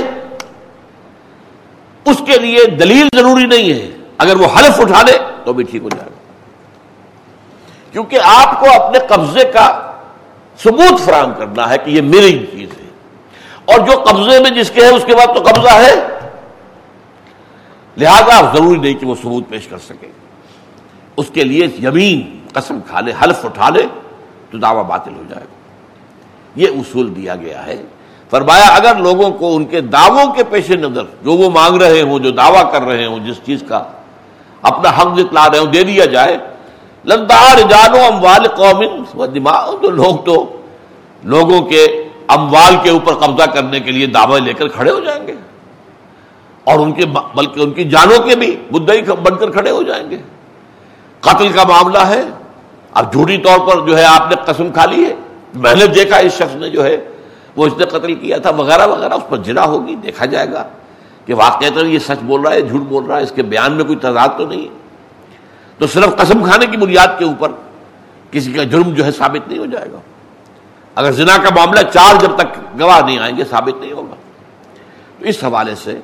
اس کے لیے دلیل ضروری نہیں ہے۔ اگر وہ حلف اٹھا لے تو بھی ٹھیک ہو جائے گا۔ کیونکہ آپ کو اپنے قبضے کا ثبوت فراہم کرنا ہے کہ یہ میری چیز ہے۔ اور جو قبضے میں جس کے ہے اس کے بعد تو قبضہ ہے۔ لہذا ضروری نہیں کہ وہ ثبوت پیش کر سکے اس کے لیے یمین قسم کھا لے، حلف اٹھا لے، تو دعویٰ باطل ہو جائے گا۔ یہ اصول دیا گیا ہے۔ فرمایا، اگر لوگوں کو ان کے دعووں کے پیش نظر، جو وہ مانگ رہے ہوں، جو دعویٰ کر رہے ہوں، جس چیز کا اپنا حق جتلا رہے ہوں، دے دیا جائے لندار جانو اموال قومن و دماغ تو لوگ تو لوگوں کے اموال کے اوپر قبضہ کرنے کے لیے دعوے لے کر کھڑے ہو جائیں گے۔ اور ان کے بلکہ ان کی جانوں کے بھی مدعی بن کر کھڑے ہو جائیں گے۔ قتل کا معاملہ ہے اب جھوٹی طور پر جو ہے آپ نے قسم کھا لی ہے میں نے دیکھا اس شخص نے جو ہے وہ اس نے قتل کیا تھا وغیرہ وغیرہ، اس پر جرا ہوگی، دیکھا جائے گا کہ واقع یہ سچ بول رہا ہے، جھوٹ بول رہا ہے، اس کے بیان میں کوئی تضاد تو نہیں ہے۔ تو صرف قسم کھانے کی بنیاد کے اوپر کسی کا جرم جو ہے ثابت نہیں ہو جائے گا۔ اگر زنا کا معاملہ چار جب تک گواہ نہیں آئیں گے، ثابت نہیں ہوگا۔ تو اس حوالے سے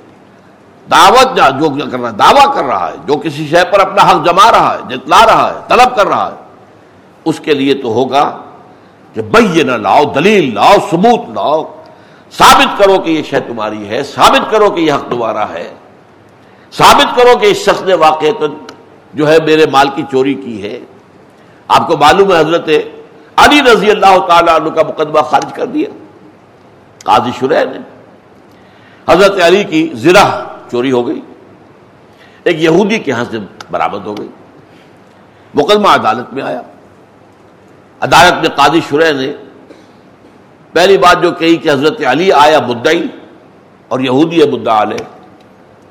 دعوت جو کر رہا ہے، دعویٰ کر رہا ہے، جو کسی شے پر اپنا حق جما رہا ہے، جتلا رہا ہے، طلب کر رہا ہے، اس کے لیے تو ہوگا کہ بھائی نہ لاؤ دلیل لاؤ ثبوت لاؤ ثابت کرو کہ یہ شے تمہاری ہے، ثابت کرو کہ یہ حق تمہارا ہے، ثابت کرو کہ اس شخص نے واقع جو ہے میرے مال کی چوری کی ہے۔ آپ کو معلوم ہے حضرت علی رضی اللہ تعالی عنہ کا مقدمہ خارج کر دیا، قاضی شرح نے۔ حضرت علی کی زرہ چوری ہو گئی، ایک یہودی کے ہاں سے برامد ہو گئی۔ مقدمہ عدالت میں آیا۔ عدالت میں قاضی شرح نے پہلی بات جو کہی کہ حضرت علی آیا مدعی اور یہودی ہے، مدعا علیہ۔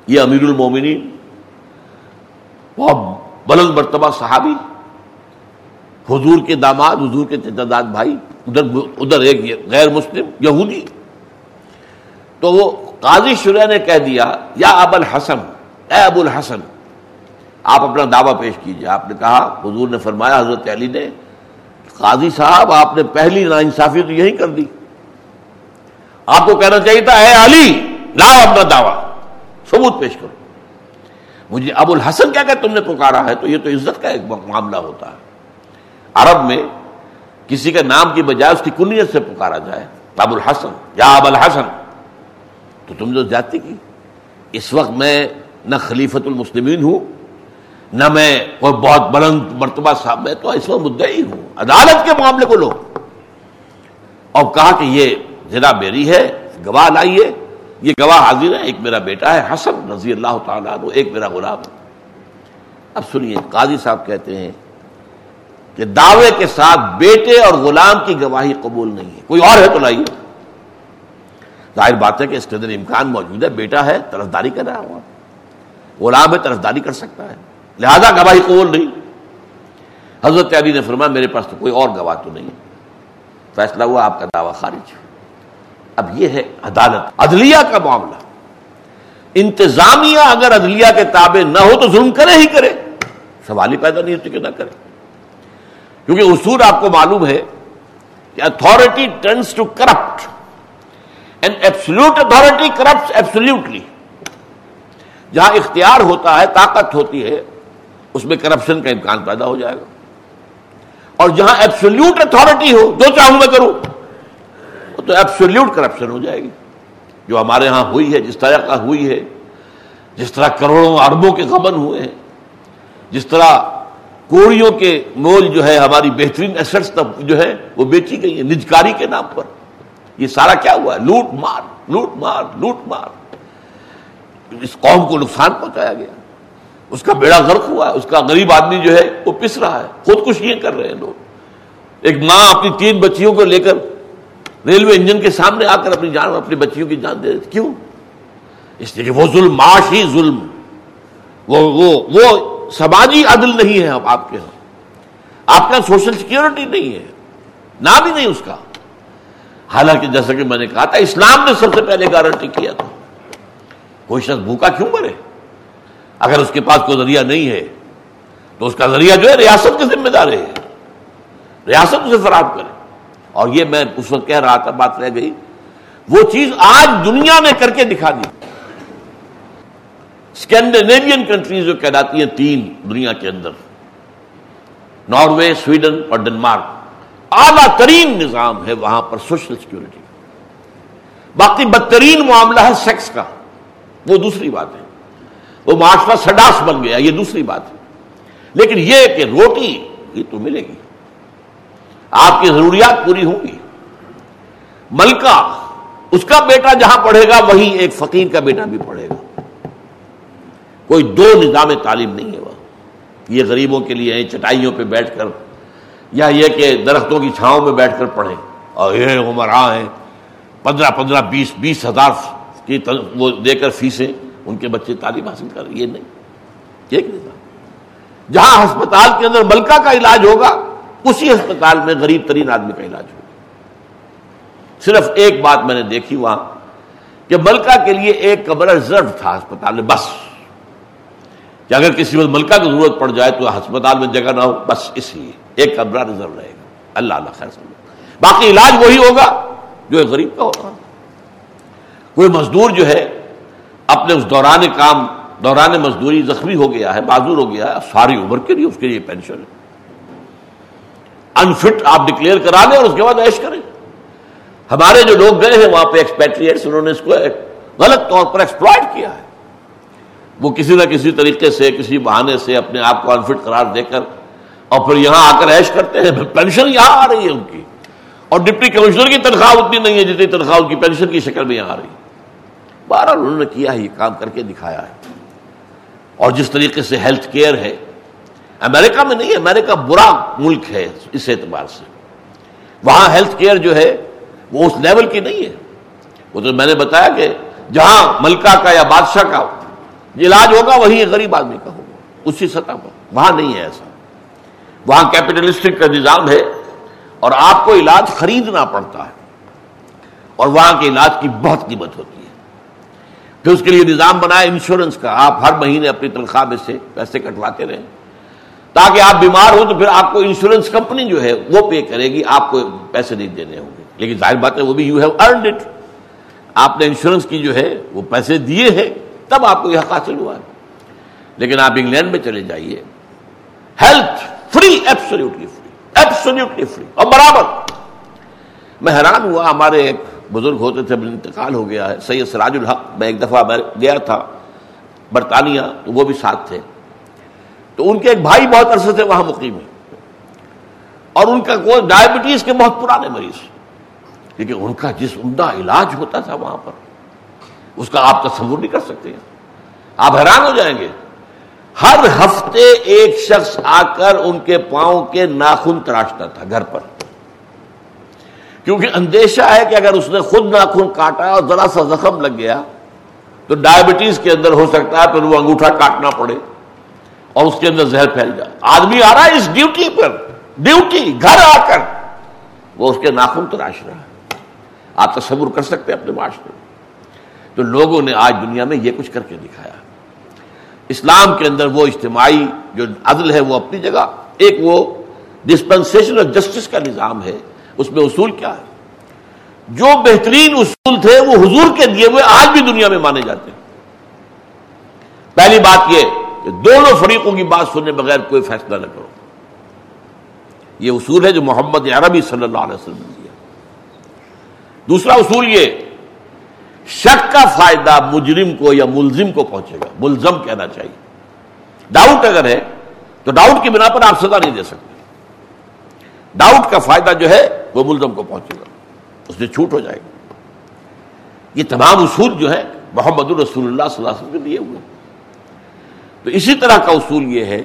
یہ امیر المومنین، بہت بلند مرتبہ صحابی، حضور کے داماد، حضور کے تعداد بھائی، ادھر ادھر ایک غیر مسلم یہودی۔ تو وہ قاضی شرح نے کہہ دیا، یا اب الحسن اے ابو الحسن، آپ اپنا دعویٰ پیش کیجیے آپ نے کہا، حضور نے فرمایا، حضرت علی نے قاضی صاحب، آپ نے پہلی نا انصافی تو یہی کر دی۔ آپ کو کہنا چاہیے تھا، اے علی، لاؤ اپنا دعویٰ، ثبوت پیش کرو۔ مجھے ابو الحسن کیا کہ تم نے پکارا ہے، تو یہ تو عزت کا ایک معاملہ ہوتا ہے۔ عرب میں کسی کے نام کی بجائے اس کی کنیت سے پکارا جائے، ابو الحسن، یا اب الحسن۔ تو تم جو جاتی کی؟ اس وقت میں نہ خلیفت المسلمین ہوں، نہ میں کوئی بہت بلند مرتبہ صاحب، میں تو اس وقت مدعی ہوں، عدالت کے معاملے کو لو اور کہا کہ یہ ذرا میری ہے، گواہ لائیے یہ گواہ حاضر ہے، ایک میرا بیٹا ہے، حسن رضی اللہ تعالیٰ ایک میرا غلام ہے۔ اب سنیے، قاضی صاحب کہتے ہیں کہ دعوے کے ساتھ بیٹے اور غلام کی گواہی قبول نہیں ہے۔ کوئی اور ہے تو لائیے۔ ظاہر بات ہے کہ اس کے اندر امکان موجود ہے، بیٹا ہے، طرفداری کر رہا ہوا غلام ہے، طرفداری کر سکتا ہے۔ لہذا گواہی قبول نہیں۔ حضرت علی نے فرمایا، میرے پاس تو کوئی اور گواہ تو نہیں فیصلہ ہوا، آپ کا دعویٰ خارج۔ اب یہ ہے عدالت۔ عدلیہ کا معاملہ۔ انتظامیہ اگر عدلیہ کے تابع نہ ہو تو ظلم کرے ہی کرے۔ سوال ہی پیدا نہیں ہوتی کہ نہ کرے۔ کیونکہ اصول آپ کو معلوم ہے کہ authority tends to corrupt and absolute authority corrupt absolutely جہاں اختیار ہوتا ہے، طاقت ہوتی ہے، اس میں کرپشن کا امکان پیدا ہو جائے گا۔ اور جہاں ایبسولوٹ اتارٹی ہو، جو چاہوں میں کروں تو ایبسولوٹ کرپشن ہو جائے گی۔ جو ہمارے ہاں ہوئی ہے، جس طرح کا ہوئی ہے، جس طرح کروڑوں اربوں کے غبن ہوئے ہیں، جس طرح کوڑیوں کے مول جو ہے، ہماری بہترین ایسٹس جو ہے، وہ بیچی گئی ہے نجکاری کے نام پر۔ یہ سارا کیا ہوا؟ ہے لوٹ مار لوٹ مار لوٹ مار۔ اس قوم کو نقصان پہنچایا گیا۔ اس کا بیڑا غرق ہوا ہے، اس کا غریب آدمی جو ہے وہ پس رہا ہے۔ خودکشیاں کر رہے ہیں لوگ۔ ایک ماں اپنی تین بچیوں کو لے کر ریلوے انجن کے سامنے آ کر اپنی جان، اپنی بچیوں کی جان دے کیوں؟ اس لیے کہ وہ ظلم، معاشی ظلم۔ وہ وہ وہ سماجی عدل نہیں ہے اب آپ کے ہاں۔ آپ کا ہاں سوشل سیکورٹی نہیں ہے۔ نہ بھی نہیں اس کا۔ حالانکہ جیسا کہ میں نے کہا تھا، اسلام نے سب سے پہلے گارنٹی کیا تھا۔ کوئی شخص بھوکا کیوں مرے؟ اگر اس کے پاس کوئی ذریعہ نہیں ہے، تو اس کا ذریعہ جو ہے ریاست کے ذمہ دار ہے۔ ریاست اسے فراہم کرے۔ اور یہ میں اس وقت کہہ رہا تھا، بات رہ گئی۔ وہ چیز آج دنیا نے کر کے دکھا دی۔ اسکینڈینیوین کنٹریز جو کہلاتی ہیں تین دنیا کے اندر۔ ناروے، سویڈن اور ڈنمارک۔ اعلیٰ ترین نظام ہے وہاں پر سوشل سیکورٹی باقی بدترین معاملہ ہے سیکس کا۔ وہ دوسری بات ہے۔ وہ معاشرہ سڈاس بن گیا، یہ دوسری بات ہے۔ لیکن یہ کہ روٹی، یہ تو ملے گی۔ آپ کی ضروریات پوری ہوں گی۔ ملکہ، اس کا بیٹا جہاں پڑھے گا، وہیں ایک فقیر کا بیٹا بھی پڑھے گا۔ کوئی دو نظام تعلیم نہیں ہے وہ یہ غریبوں کے لیے چٹائیوں پہ بیٹھ کر یا یہ کہ درختوں کی چھاؤں میں بیٹھ کر پڑھیں۔ اور یہ عمر ہیں، پندرہ پندرہ بیس بیس ہزار کی وہ دے کر فیسیں ان کے بچے تعلیم حاصل کر یہ نہیں۔ ایک نظام جہاں ہسپتال کے اندر ملکہ کا علاج ہوگا، اسی ہسپتال میں غریب ترین آدمی کا علاج ہوگا۔ صرف ایک بات میں نے دیکھی وہاں، کہ ملکہ کے لیے ایک کمرہ ریزرو تھا ہسپتال میں، بس۔ کہ اگر کسی وقت ملکہ کی ضرورت پڑ جائے تو ہسپتال میں جگہ نہ ہو، بس اس لیے۔ ایک کمرہ ریزرو رہے گا۔ اللہ اللہ خیر سمجھ باقی علاج وہی ہوگا جو ایک غریب کا ہوگا۔ کوئی مزدور جو ہے، اپنے اس دوران کام، دوران مزدوری زخمی ہو گیا ہے، معذور ہو گیا ہے ساری عمر کے لیے اس کے لیے پینشن ہے۔ انفٹ آپ ڈکلیئر کرا لیں اور اس کے بعد ایش کریں۔ ہمارے جو لوگ گئے ہیں وہاں پہ ایکسپیٹریٹس انہوں نے اس کو غلط طور پر ایکسپلائٹ کیا ہے۔ وہ کسی نہ کسی طریقے سے، کسی بہانے سے اپنے آپ کو انفٹ قرار دے کر اور پھر یہاں آ کر ایش کرتے ہیں پینشن یہاں آ رہی ہے ان کی۔ اور ڈپٹی کمشنر کی تنخواہ اتنی نہیں ہے جتنی تنخواہ ان کی پینشن کی شکل میں یہاں آ رہی ہے۔ بارہ انہوں نے کیا ہے، یہ کام کر کے دکھایا ہے۔ اور جس طریقے سے ہیلتھ کیئر ہے، امریکہ میں نہیں امریکہ برا ملک ہے اس اعتبار سے۔ وہاں ہیلتھ کیئر جو ہے، وہ اس لیول کی نہیں ہے۔ وہ تو میں نے بتایا کہ جہاں ملکہ کا یا بادشاہ کا علاج ہوگا وہی غریب آدمی کا ہوگا، اسی سطح پر۔ وہاں نہیں ہے ایسا۔ وہاں کیپٹلسٹک کا نظام ہے اور آپ کو علاج خریدنا پڑتا ہے اور وہاں کے علاج کی بہت قیمت ہوتی ہے پھر اس کے لیے نظام بنایا انشورنس کا آپ ہر مہینے اپنی تنخواہ میں سے پیسے کٹواتے رہیں تاکہ آپ بیمار ہو تو پھر آپ کو انشورنس کمپنی جو ہے وہ پے کرے گی، آپ کو پیسے نہیں دینے ہوں گے۔ لیکن ظاہر بات ہے وہ بھی یو ہیو ارنڈ اٹ آپ نے انشورنس کی جو ہے وہ پیسے دیے ہیں، تب آپ کو یہ حق حاصل ہوا ہے۔ لیکن آپ انگلینڈ میں چلے جائیے۔ Health free absolutely free absolutely free اور برابر. میں حیران ہوا، ہمارے ایک بزرگ ہوتے تھے انتقال ہو گیا ہے، سید سراج الحق. میں ایک دفعہ میں گیا تھا، برطانیہ، تو وہ بھی ساتھ تھے. تو ان کے ایک بھائی بہت عرصے سے وہاں مقیم ہے اور ان کا کوئی ڈائبٹیز کے بہت پرانے مریض. لیکن ان کا جس عمدہ علاج ہوتا تھا وہاں پر، اس کا آپ تصور نہیں کر سکتے آپ حیران ہو جائیں گے ہر ہفتے ایک شخص آ کر ان کے پاؤں کے ناخن تراشتا تھا گھر پر۔ کیونکہ اندیشہ ہے کہ اگر اس نے خود ناخن کاٹا اور ذرا سا زخم لگ گیا تو ڈائبٹیز کے اندر ہو سکتا ہے پھر وہ انگوٹھا کاٹنا پڑے اور اس کے اندر زہر پھیل جائے۔ آدمی آ رہا ہے اس ڈیوٹی پر، ڈیوٹی، گھر آ کر۔ وہ اس کے ناخن تراش رہا ہے۔ آپ تصور کر سکتے اپنے معاشرے تو لوگوں نے آج دنیا میں یہ کچھ کر کے دکھایا۔ اسلام کے اندر وہ اجتماعی جو عدل ہے وہ اپنی جگہ، ایک وہ ڈسپنسیشن آف جسٹس کا نظام ہے، اس میں اصول کیا ہے؟ جو بہترین اصول تھے وہ حضور کے دیے ہوئے آج بھی دنیا میں مانے جاتے ہیں۔ پہلی بات یہ کہ دونوں فریقوں کی بات سننے بغیر کوئی فیصلہ نہ کرو۔ یہ اصول ہے جو محمد عربی صلی اللہ علیہ وسلم نے دیا دوسرا اصول یہ شک کا فائدہ مجرم کو یا ملزم کو پہنچے گا۔ ملزم کہنا چاہیے۔ ڈاؤٹ اگر ہے، تو ڈاؤٹ کی بنا پر آپ سزا نہیں دے سکتے۔ ڈاؤٹ کا فائدہ جو ہے، وہ ملزم کو پہنچے گا۔ اس سے چھوٹ ہو جائے گا۔ یہ تمام اصول جو ہے محمد الرسول اللہ صلی اللہ علیہ وسلم کے لیے ہوئے۔ تو اسی طرح کا اصول یہ ہے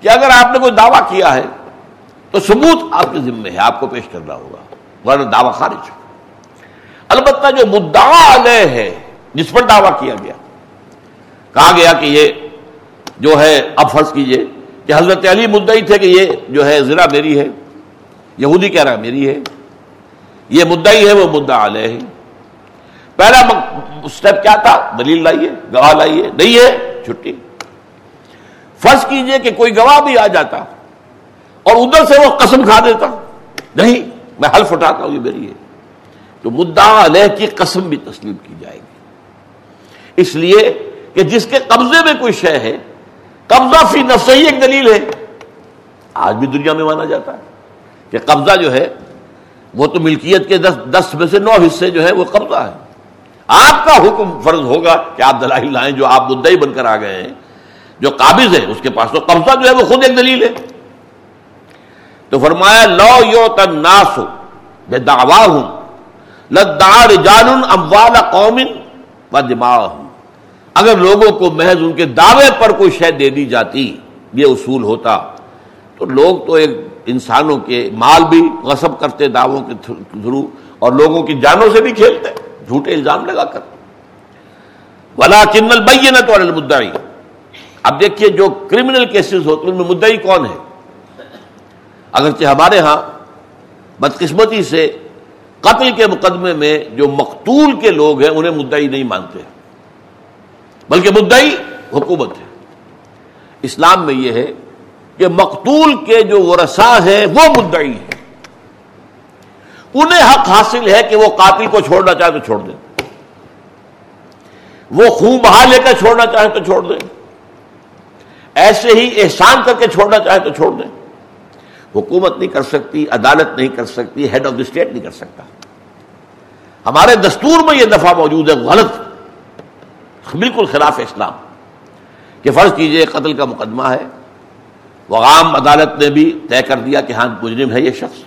کہ اگر آپ نے کوئی دعویٰ کیا ہے، تو ثبوت آپ کے ذمے ہے، آپ کو پیش کرنا ہوگا، ورنہ دعویٰ خارج ہو البتہ جو مدعا علیہ ہے، جس پر دعویٰ کیا گیا۔ کہا گیا کہ یہ جو ہے، اب فرض کیجیے کہ حضرت علی مدعی تھے کہ یہ جو ہے ذرا میری ہے، یہودی کہہ رہا ہے میری ہے۔ یہ مدعی ہے، وہ مدعا علیہ ہے۔ پہلا اسٹیپ کیا تھا؟ دلیل لائیے، گواہ لائیے۔ نہیں ہے، چھٹی۔ فرض کیجیے کہ کوئی گواہ بھی آ جاتا اور ادھر سے وہ قسم کھا دیتا۔ نہیں، میں حلف اٹھاتا ہوں، یہ میری ہے۔ تو مدعا علیہ کی قسم بھی تسلیم کی جائے گی۔ اس لیے کہ جس کے قبضے میں کوئی شے ہے، قبضہ فی نفس ہی ایک دلیل ہے۔ آج بھی دنیا میں مانا جاتا ہے کہ قبضہ جو ہے، وہ تو ملکیت کے دس دس میں سے نو حصے جو ہے، وہ قبضہ ہے۔ آپ کا حکم فرض ہوگا کہ آپ دلائی لائیں جو آپ مدعی بن کر آ گئے ہیں، جو قابض ہے اس کے پاس تو قبضہ جو ہے، وہ خود ایک دلیل ہے۔ تو فرمایا لو یو تناسو بے دعوا ہوں لدار جان اموال قوم و دماغ۔ اگر لوگوں کو محض ان کے دعوے پر کوئی شے دے دی جاتی، یہ اصول ہوتا۔ تو لوگ تو ایک انسانوں کے مال بھی غصب کرتے، دعووں کے تھرو اور لوگوں کی جانوں سے بھی کھیلتے، جھوٹے الزام لگا کر ولا چنل بئی نہ تو المدعی اب دیکھیے جو کرمنل کیسز ہوتے ہیں، ان میں مدعی کون ہے؟ اگرچہ ہمارے ہاں بدقسمتی سے قتل کے مقدمے میں جو مقتول کے لوگ ہیں انہیں مدعی نہیں مانتے۔ بلکہ مدعی حکومت ہے۔ اسلام میں یہ ہے کہ مقتول کے جو ورسا ہے وہ مدعی ہے انہیں حق حاصل ہے کہ وہ قاتل کو چھوڑنا چاہے تو چھوڑ دیں۔ وہ خون بہا لے کر چھوڑنا چاہے تو چھوڑ دیں۔ ایسے ہی احسان کر کے چھوڑنا چاہے تو چھوڑ دیں۔ حکومت نہیں کر سکتی، عدالت نہیں کر سکتی ہیڈ آف دی اسٹیٹ نہیں کر سکتا۔ ہمارے دستور میں یہ دفعہ موجود ہے، غلط۔ بالکل خلاف اسلام۔ کہ فرض کیجیے قتل کا مقدمہ ہے۔ وہ عام عدالت نے بھی طے کر دیا کہ ہاں مجرم ہے یہ شخص۔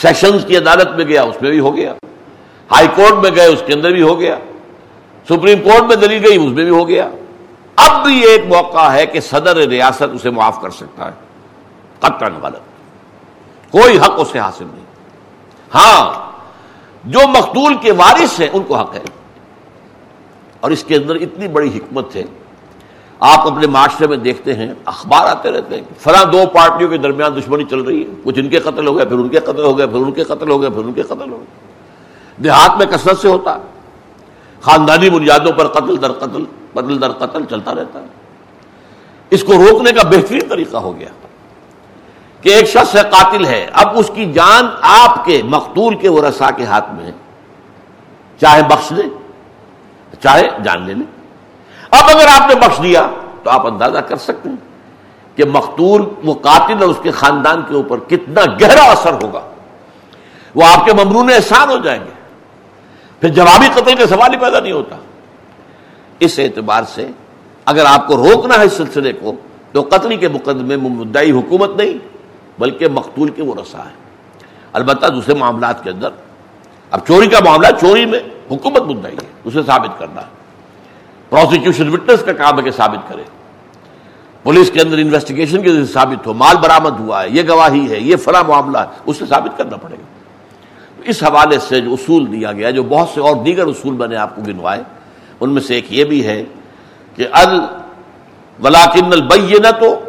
سیشنز کی عدالت میں گیا، اس میں بھی ہو گیا۔ ہائی کورٹ میں گئے، اس کے اندر بھی ہو گیا۔ سپریم کورٹ میں دلی گئی، اس میں بھی ہو گیا۔ اب بھی ایک موقع ہے کہ صدر ریاست اسے معاف کر سکتا ہے۔ قطن غلط۔ کوئی حق اسے حاصل نہیں۔ ہاں جو مقتول کے وارث ہیں، ان کو حق ہے۔ اور اس کے اندر اتنی بڑی حکمت ہے۔ آپ اپنے معاشرے میں دیکھتے ہیں، اخبار آتے رہتے ہیں فلاں دو پارٹیوں کے درمیان دشمنی چل رہی ہے۔ کچھ ان کے قتل ہو گئے، پھر ان کے قتل ہو گئے، پھر ان کے قتل ہو گئے، پھر ان کے قتل ہو گئے۔ دیہات میں کثرت سے ہوتا ہے۔ خاندانی بنیادوں پر قتل در قتل قتل در قتل چلتا رہتا ہے۔ اس کو روکنے کا بہترین طریقہ ہو گیا۔ کہ ایک شخص ہے قاتل ہے، اب اس کی جان آپ کے مقتول کے وہ رسا کے ہاتھ میں ہے۔ چاہے بخش دے، چاہے جان لے لیں اب اگر آپ نے بخش دیا تو آپ اندازہ کر سکتے ہیں کہ مقتول، وہ قاتل اور اس کے خاندان کے اوپر کتنا گہرا اثر ہوگا۔ وہ آپ کے ممرون احسان ہو جائیں گے۔ پھر جوابی قتل کا سوال ہی پیدا نہیں ہوتا۔ اس اعتبار سے اگر آپ کو روکنا ہے اس سلسلے کو، تو قتل کے مقدمے میں مدعی حکومت نہیں۔ بلکہ مقتول کے وہ رسا ہے البتہ دوسرے معاملات کے اندر، اب چوری کا معاملہ چوری میں حکومت مدعی ہے، اسے ثابت کرنا ہے۔ پروسیکیوشن وٹنس کا کام ہے کہ ثابت کرے۔ پولیس کے اندر انویسٹیگیشن کے ثابت ہو، مال برامد ہوا ہے، یہ گواہی ہے، یہ فلاں معاملہ ہے اسے ثابت کرنا پڑے گا۔ اس حوالے سے جو اصول دیا گیا، جو بہت سے اور دیگر اصول میں نے آپ کو گنوائے، ان میں سے ایک یہ بھی ہے کہ ال ولاکن البین تو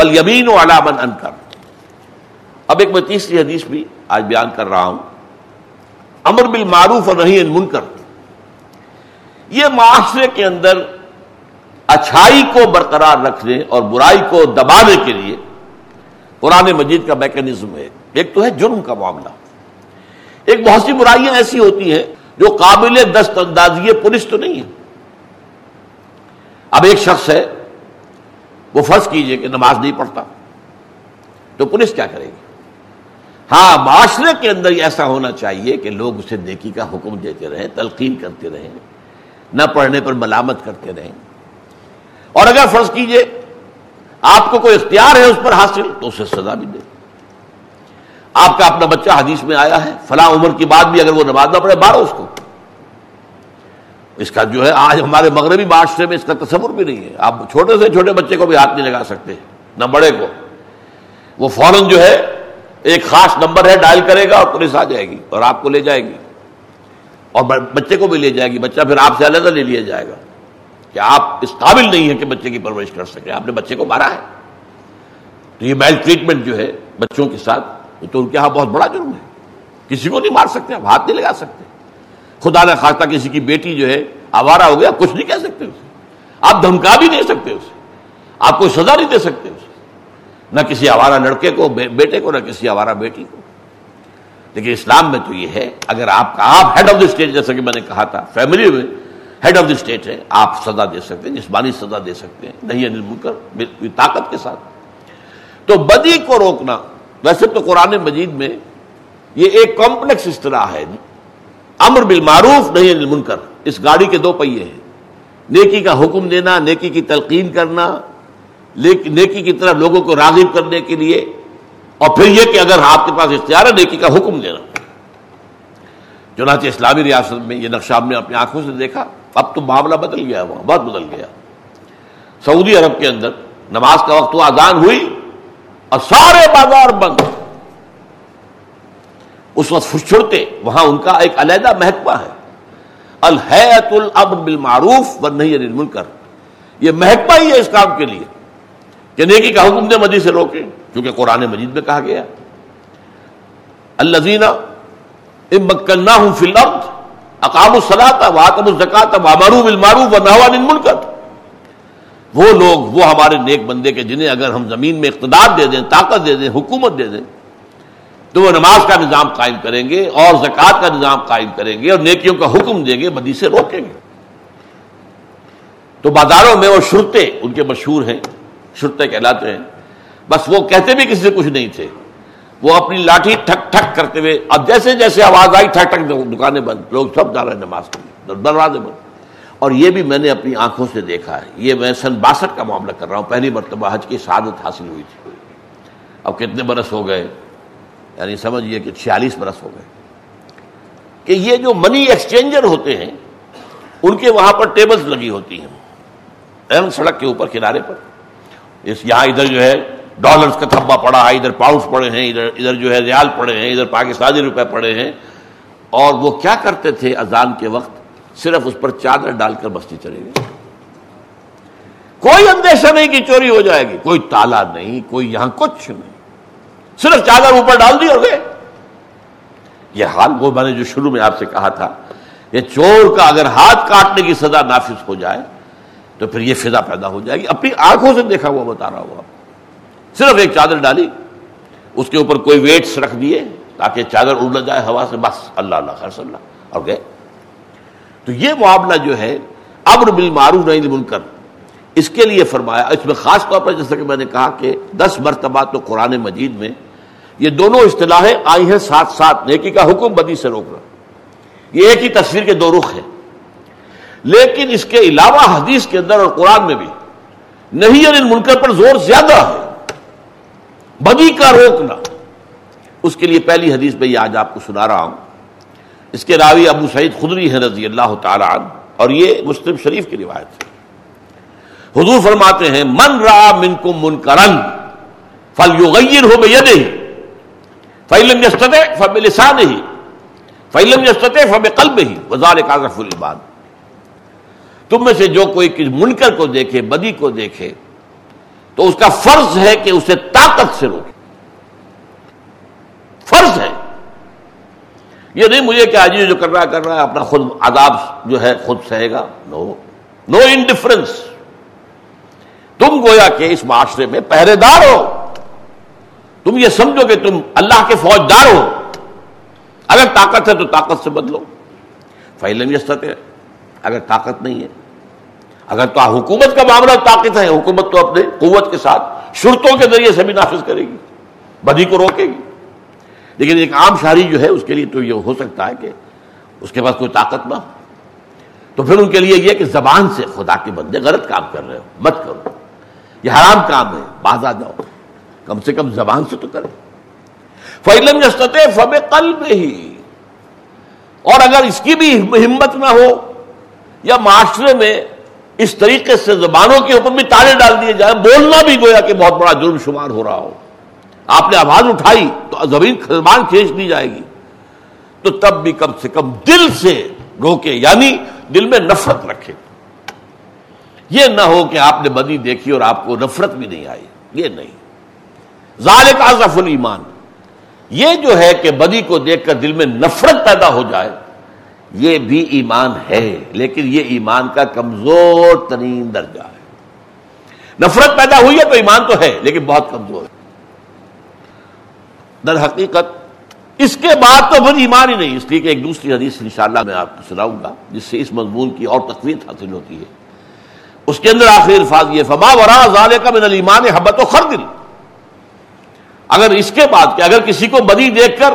المدعی ولیمین و علامن انکر اب ایک میں تیسری حدیث بھی آج بیان کر رہا ہوں۔ امر بالمعروف اور نہیں منکر یہ معاشرے کے اندر اچھائی کو برقرار رکھنے اور برائی کو دبانے کے لیے قرآن مجید کا میکنزم ہے۔ ایک تو ہے جرم کا معاملہ۔ ایک بہت سی برائیاں ایسی ہوتی ہیں جو قابل دست اندازی پولیس تو نہیں ہے اب ایک شخص ہے وہ فرض کیجیے کہ نماز نہیں پڑھتا۔ تو پولیس کیا کرے گی؟ ہاں معاشرے کے اندر ایسا ہونا چاہیے کہ لوگ اسے نیکی کا حکم دیتے رہیں، تلقین کرتے رہیں، نہ پڑھنے پر ملامت کرتے رہیں۔ اور اگر فرض کیجیے آپ کو کوئی اختیار ہے اس پر حاصل، تو اسے سزا بھی دے۔ آپ کا اپنا بچہ حدیث میں آیا ہے، فلاں عمر کی بات بھی اگر وہ نماز نہ پڑھے، مارو اس کو۔ اس کا جو ہے آج ہمارے مغربی معاشرے میں اس کا تصور بھی نہیں ہے۔ آپ چھوٹے سے چھوٹے بچے کو بھی ہاتھ نہیں لگا سکتے، نہ بڑے کو۔ وہ فوراً جو ہے ایک خاص نمبر ہے، ڈائل کرے گا اور پولیس آ جائے گی اور آپ کو لے جائے گی۔ اور بچے کو بھی لے جائے گی۔ بچہ پھر آپ سے علیحدہ لے لیا جائے گا کہ آپ اس قابل نہیں ہے کہ بچے کی پرورش کر سکے آپ نے بچے کو مارا ہے۔ تو یہ میل ٹریٹمنٹ جو ہے بچوں کے ساتھ تو ان کے یہاں بہت بڑا جرم ہے۔ کسی کو نہیں مار سکتے، آپ ہاتھ نہیں لگا سکتے۔ خدا نہ خاصہ کسی کی بیٹی جو ہے، آوارہ ہو گیا، کچھ نہیں کہہ سکتے اسے۔ آپ دھمکا بھی نہیں سکتے اسے۔ آپ کوئی سزا نہیں دے سکتے اسے۔ نہ کسی آوارہ لڑکے کو بیٹے کو، نہ کسی آوارہ بیٹی کو۔ لیکن اسلام میں تو یہ ہے، اگر آپ کا، آپ ہیڈ آف دا اسٹیٹ جیسا کہ میں نے کہا تھا فیملی میں ہیڈ آف دا اسٹیٹ ہے، آپ سزا دے سکتے ہیں، جسمانی سزا دے سکتے ہیں، نہیں انل طاقت کے ساتھ۔ تو بدی کو روکنا، ویسے تو قرآن مجید میں یہ ایک کمپلیکس اصطلاح ہے۔ امر بالمعروف نہیں انل منکر اس گاڑی کے دو پہیے ہیں۔ نیکی کا حکم دینا، نیکی کی تلقین کرنا نیکی کی طرف لوگوں کو راغب کرنے کے لیے۔ اور پھر یہ کہ اگر آپ کے پاس اختیار ہے، نیکی کا حکم دینا۔ چنانچہ اسلامی ریاست میں یہ نقشہ ہم نے اپنی آنکھوں سے دیکھا۔ اب تو معاملہ بدل گیا، وہاں بہت بدل گیا۔ سعودی عرب کے اندر نماز کا وقت وہ آزان ہوئی اور سارے بازار بند۔ اس وقت چھڑتے وہاں ان کا ایک علیحدہ محکمہ ہے۔ الحیت الامر بالمعروف و نہیں المنکر۔ یہ محکمہ ہی ہے اس کام کے لیے۔ کہ نیکی کا حکم دے مدی سے روکے کیونکہ قرآن مجید میں کہا گیا الزینہ امکنا ہوں فی الارض اقام الصلاۃ واقم الزکات وامرو بالمعروف و عن المنکر۔ وہ لوگ، وہ ہمارے نیک بندے کے جنہیں اگر ہم زمین میں اقتدار دے دیں، طاقت دے دیں، حکومت دے دیں تو وہ نماز کا نظام قائم کریں گے اور زکوٰۃ کا نظام قائم کریں گے اور نیکیوں کا حکم دیں گے، بدی سے روکیں گے۔ تو بازاروں میں وہ شرتے ان کے مشہور ہیں شرتے کہلاتے ہیں۔ بس وہ کہتے بھی کسی سے کچھ نہیں تھے۔ وہ اپنی لاٹھی ٹھک ٹھک کرتے ہوئے، اب جیسے جیسے آواز آئی، ٹھک ٹھک دکانیں بند، لوگ سب جا رہے ہیں نماز کے دروازے بند۔ اور یہ بھی میں نے اپنی آنکھوں سے دیکھا ہے۔ یہ میں سن باسٹھ کا معاملہ کر رہا ہوں، پہلی مرتبہ حج کی سعادت حاصل ہوئی تھی۔ اب کتنے برس ہو گئے یعنی سمجھیے کہ چھیالیس برس ہو گئے کہ یہ جو منی ایکسچینجر ہوتے ہیں، ان کے وہاں پر ٹیبلز لگی ہوتی ہیں اہم سڑک کے اوپر کنارے پر۔ اس یہاں ادھر جو ہے، ڈالرز کا تھبا پڑا ہے ادھر پاؤنڈ پڑے ہیں، ادھر ادھر جو ہے ریال پڑے ہیں، ادھر پاکستانی روپے پڑے ہیں۔ اور وہ کیا کرتے تھے اذان کے وقت؟ صرف اس پر چادر ڈال کر بستی چلے گئے۔ کوئی اندیشہ نہیں کہ چوری ہو جائے گی، کوئی تالا نہیں، کوئی یہاں کچھ نہیں۔ صرف چادر اوپر ڈال دی اور گئے۔ یہ حال وہ میں نے جو شروع میں آپ سے کہا تھا، یہ چور کا اگر ہاتھ کاٹنے کی سزا نافذ ہو جائے، تو پھر یہ فضا پیدا ہو جائے گی۔ اپنی آنکھوں سے دیکھا ہوا بتا رہا ہوا صرف ایک چادر ڈالی، اس کے اوپر کوئی ویٹس رکھ دیے تاکہ چادر اڑ نہ جائے ہوا سے، بس اللہ اللہ خرص اللہ۔ اور گئے۔ تو یہ معاملہ جو ہے ابر بل معروف نہیں من کر اس کے لیے فرمایا، اس میں خاص طور پر جیسا کہ میں نے کہا کہ دس مرتبہ تو قرآن مجید میں یہ دونوں اصطلاحیں آئی ہیں ساتھ ساتھ، نیکی کا حکم بدی سے روکنا یہ ایک ہی تصویر کے دو رخ ہیں۔ لیکن اس کے علاوہ حدیث کے اندر اور قرآن میں بھی نہیں اور ان منکر پر زور زیادہ ہے۔ بدی کا روکنا۔ اس کے لیے پہلی حدیث میں یہ آج آپ کو سنا رہا ہوں۔ اس کے راوی ابو سعید خدری ہے رضی اللہ تعالی عنہ، اور یہ مسلم شریف کی روایت ہے۔ حضور فرماتے ہیں، من را من کو من کرن فل ہو بے ہی فیلم فب لسان ہی فیلم یستتے فب قلب ہی وزار کاغف الباد تم میں سے جو کوئی منکر کو دیکھے، بدی کو دیکھے، تو اس کا فرض ہے کہ اسے طاقت سے روکے۔ فرض ہے۔ یہ نہیں مجھے کہ آج جو کر رہا کر رہا ہے، اپنا خود عذاب جو ہے، خود سہے گا۔ نو نو انڈیفرنس تم گویا کہ اس معاشرے میں پہرے دار ہو۔ تم یہ سمجھو کہ تم اللہ کے فوجدار ہو۔ اگر طاقت ہے تو طاقت سے بدلو۔ فیلن یست ہے اگر طاقت نہیں ہے۔ اگر تو حکومت کا معاملہ طاقت ہے، حکومت تو اپنے قوت کے ساتھ شرطوں کے ذریعے سے بھی نافذ کرے گی، بدی کو روکے گی۔ لیکن ایک عام شہری جو ہے، اس کے لیے تو یہ ہو سکتا ہے کہ اس کے پاس کوئی طاقت نہ ہو۔ تو پھر ان کے لیے یہ کہ زبان سے خدا کے بندے غلط کام کر رہے ہو، مت کرو۔ یہ حرام کام ہے، باز آ جاؤ۔ کم سے کم زبان سے تو کرے۔ فیلم فب قلب ہی اور اگر اس کی بھی ہمت نہ ہو یا معاشرے میں اس طریقے سے زبانوں کے اوپر بھی تالے ڈال دیے جائیں، بولنا بھی گویا کہ بہت بڑا جرم شمار ہو رہا ہو۔ آپ نے آواز اٹھائی تو زمین زبان کھینچ دی جائے گی۔ تو تب بھی کم سے کم دل سے روکے یعنی دل میں نفرت رکھے۔ یہ نہ ہو کہ آپ نے بدی دیکھی اور آپ کو نفرت بھی نہیں آئی۔ یہ نہیں۔ ظال کا المان یہ جو ہے کہ بدی کو دیکھ کر دل میں نفرت پیدا ہو جائے، یہ بھی ایمان ہے، لیکن یہ ایمان کا کمزور ترین درجہ ہے۔ نفرت پیدا ہوئی ہے تو ایمان تو ہے، لیکن بہت کمزور ہے۔ در حقیقت، اس کے بعد تو پھر ایمان ہی نہیں۔ اس لیے کہ ایک دوسری حدیث انشاءاللہ میں آپ کو سناؤں گا، جس سے اس مضمون کی اور تقویت حاصل ہوتی ہے۔ اس کے اندر آخری الفاظ یہ فما ورا ظال کا من المان حبت و خردل اگر اس کے بعد کہ اگر کسی کو بدی دیکھ کر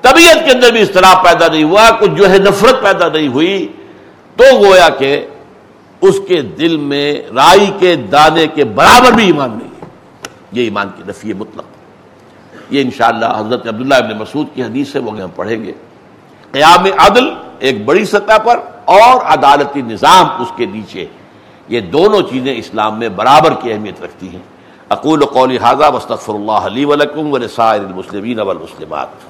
طبیعت کے اندر بھی اضطراب پیدا نہیں ہوا، کچھ جو ہے نفرت پیدا نہیں ہوئی، تو گویا کہ اس کے دل میں رائی کے دانے کے برابر بھی ایمان نہیں ہے۔ یہ ایمان کی نفی مطلق۔ یہ انشاءاللہ حضرت عبداللہ ابن مسعود کی حدیث ہے، وہ ہم پڑھیں گے۔ قیام عدل ایک بڑی سطح پر اور عدالتی نظام اس کے نیچے۔ یہ دونوں چیزیں اسلام میں برابر کی اہمیت رکھتی ہیں۔ اقول قولی حاضہ وصطفر اللہ علی ولکم ولسائر المسلمین والمسلمات.